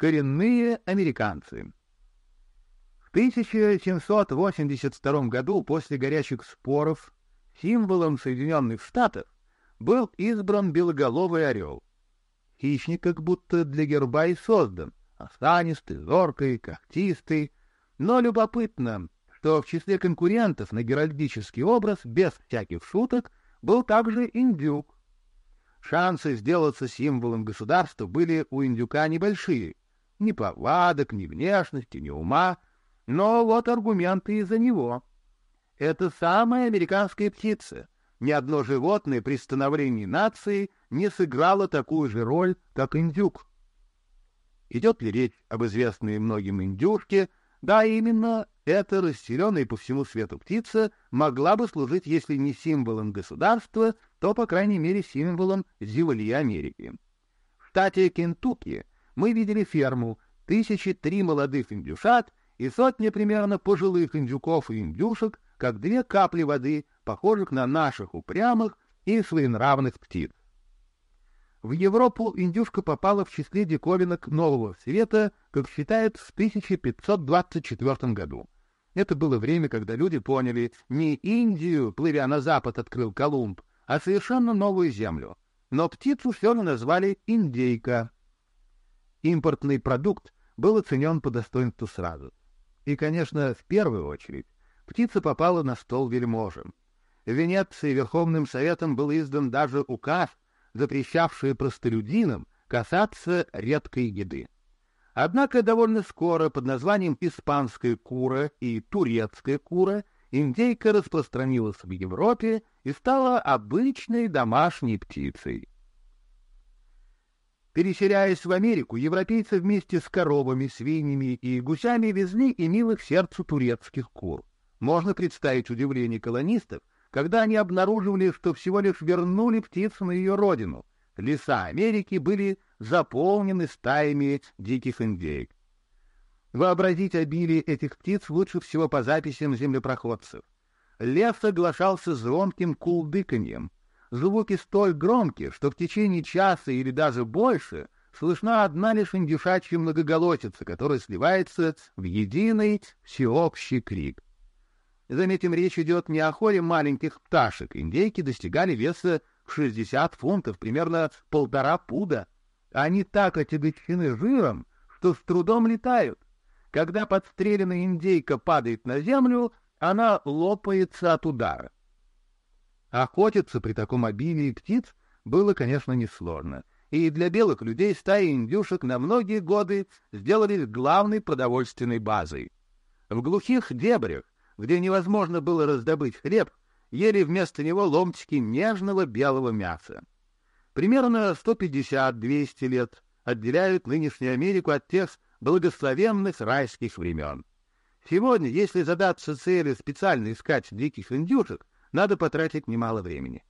коренные американцы. В 1782 году после горячих споров символом Соединенных Штатов был избран белоголовый орел. Хищник как будто для герба и создан, осанистый, зоркий, когтистый. Но любопытно, что в числе конкурентов на геральдический образ, без всяких шуток, был также индюк. Шансы сделаться символом государства были у индюка небольшие. Ни повадок, ни внешности, ни ума. Но вот аргументы из-за него. Это самая американская птица. Ни одно животное при становлении нации не сыграло такую же роль, как индюк. Идет ли речь об известной многим индюшке? Да, именно эта расселенная по всему свету птица могла бы служить, если не символом государства, то, по крайней мере, символом земли Америки. В штате Кентукки мы видели ферму, тысячи три молодых индюшат и сотни примерно пожилых индюков и индюшек, как две капли воды, похожих на наших упрямых и своенравных птиц. В Европу индюшка попала в числе диковинок нового света, как считают, в 1524 году. Это было время, когда люди поняли, не Индию, плывя на запад, открыл Колумб, а совершенно новую землю. Но птицу все равно назвали индейка. Импортный продукт был оценен по достоинству сразу. И, конечно, в первую очередь, птица попала на стол вельможам. В Венеции Верховным Советом был издан даже указ, запрещавший простолюдинам касаться редкой еды. Однако довольно скоро под названием «испанская кура» и «турецкая кура» индейка распространилась в Европе и стала обычной домашней птицей. Переселяясь в Америку, европейцы вместе с коровами, свиньями и гусями везли и милых сердцу турецких кур. Можно представить удивление колонистов, когда они обнаруживали, что всего лишь вернули птицу на ее родину. Леса Америки были заполнены стаями диких индейк. Вообразить обилие этих птиц лучше всего по записям землепроходцев. Лес соглашался звонким кулдыканьем. Звуки столь громкие, что в течение часа или даже больше слышна одна лишь индюшачья многоголосица, которая сливается в единый всеобщий крик. Заметим, речь идет не о хоре маленьких пташек. Индейки достигали веса в 60 фунтов, примерно полтора пуда. Они так отягощены жиром, что с трудом летают. Когда подстреленная индейка падает на землю, она лопается от удара. Охотиться при таком обилии птиц было, конечно, несложно, и для белых людей стаи индюшек на многие годы сделались главной продовольственной базой. В глухих дебрях где невозможно было раздобыть хлеб, ели вместо него ломтики нежного белого мяса. Примерно 150-200 лет отделяют нынешнюю Америку от тех благословенных райских времен. Сегодня, если задаться целью специально искать диких индюшек, надо потратить немало времени.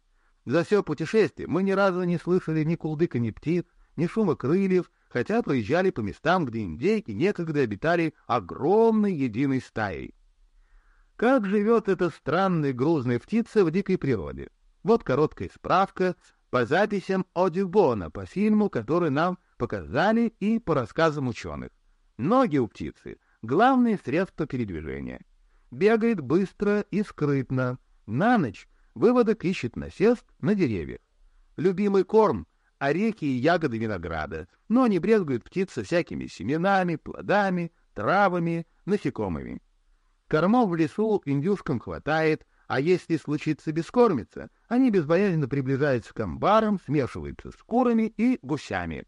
За все путешествие мы ни разу не слышали ни кулдыка, ни птиц, ни шума крыльев, хотя проезжали по местам, где индейки некогда обитали огромной единой стаей. Как живет эта странная грузная птица в дикой природе? Вот короткая справка по записям Одюбона, по фильму, который нам показали, и по рассказам ученых. Ноги у птицы — главное средство передвижения. Бегает быстро и скрытно. На ночь выводок ищет насест на деревьях. Любимый корм — орехи и ягоды винограда, но не брезгует птица всякими семенами, плодами, травами, насекомыми. Кормов в лесу индюшкам хватает, а если случится бескормица, они безбоязненно приближаются к амбарам, смешиваются с курами и гусями.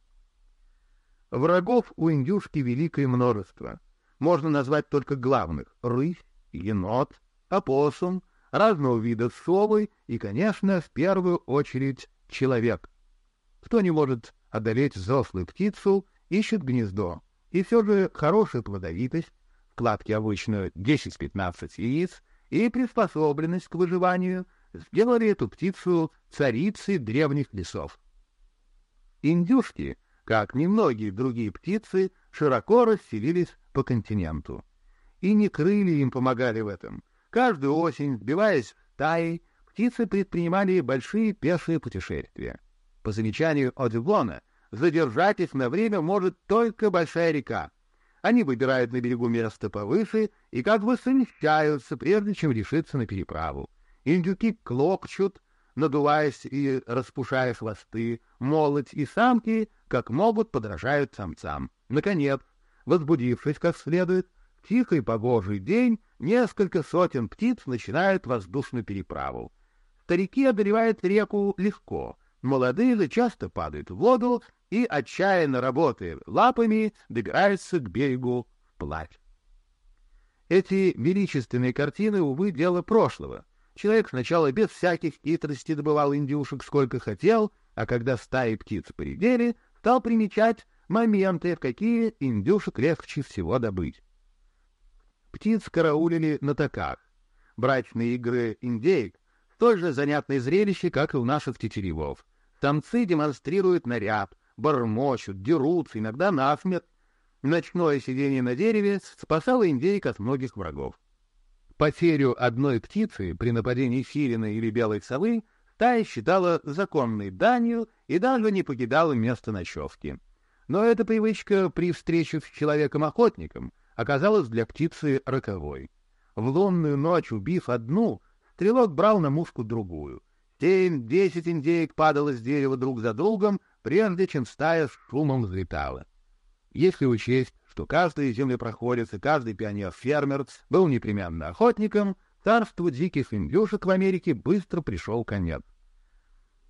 Врагов у индюшки великое множество. Можно назвать только главных — рысь, енот, опоссум, разного вида совы и, конечно, в первую очередь человек. Кто не может одолеть взрослую птицу, ищет гнездо. И все же хорошая плодовитость, кладки обычно 10-15 яиц, и приспособленность к выживанию сделали эту птицу царицей древних лесов. Индюшки, как немногие другие птицы, широко расселились по континенту. И не крылья им помогали в этом. Каждую осень, сбиваясь в стаи, птицы предпринимали большие пешие путешествия. По замечанию Одюблона, задержать их на время может только большая река. Они выбирают на берегу место повыше и как бы совещаются, прежде чем решиться на переправу. Индюки клокчут, надуваясь и распушая хвосты, молоть и самки, как могут, подражают самцам. Наконец, возбудившись как следует, тихий погожий день несколько сотен птиц начинают воздушную переправу. Старики одолевают реку легко, молодые же часто падают в воду и, отчаянно работая лапами, добираются к берегу вплавь. Эти величественные картины, увы, дело прошлого. Человек сначала без всяких хитростей добывал индюшек сколько хотел, а когда стаи птиц поредели, стал примечать моменты, в какие индюшек легче всего добыть. Птиц караулили на таках. Брачные игры индейк — столь же занятное зрелище, как и у наших тетеревов. Самцы демонстрируют наряд, бормочут, дерутся, иногда насмерть. Ночное сидение на дереве спасало индейк от многих врагов. Потерю одной птицы при нападении филина или белой совы стая считала законной данью и даже не покидала место ночевки. Но эта привычка при встрече с человеком-охотником оказалась для птицы роковой. В лунную ночь, убив одну, стрелок брал на мушку другую. Семь-десять индеек падало с дерева друг за другом, прежде чем стая с шумом взлетала. Если учесть, что каждый землепроходец и каждый пионер-фермер был непременно охотником, царству диких индюшек в Америке быстро пришел конец.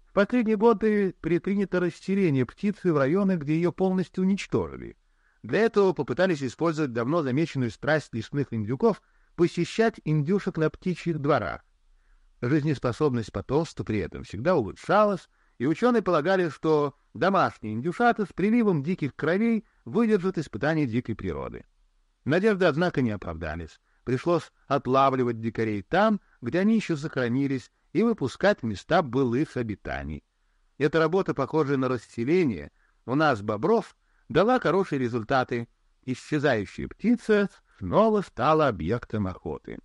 В последние годы предпринято расселение птицы в районы, где ее полностью уничтожили. Для этого попытались использовать давно замеченную страсть лесных индюков посещать индюшек на птичьих дворах. Жизнеспособность потомства при этом всегда улучшалась, и ученые полагали, что домашние индюшата с приливом диких кровей выдержат испытания дикой природы. Надежды, однако, не оправдались. Пришлось отлавливать дикарей там, где они еще сохранились, и выпускать места былых обитаний. Эта работа, похожая на расселение, у нас бобров, дала хорошие результаты. Исчезающая птица снова стала объектом охоты.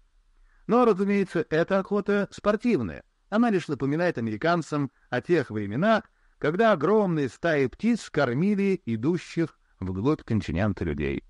Но, разумеется, эта охота спортивная. Она лишь напоминает американцам о тех временах, когда огромные стаи птиц кормили идущих вглубь континента людей.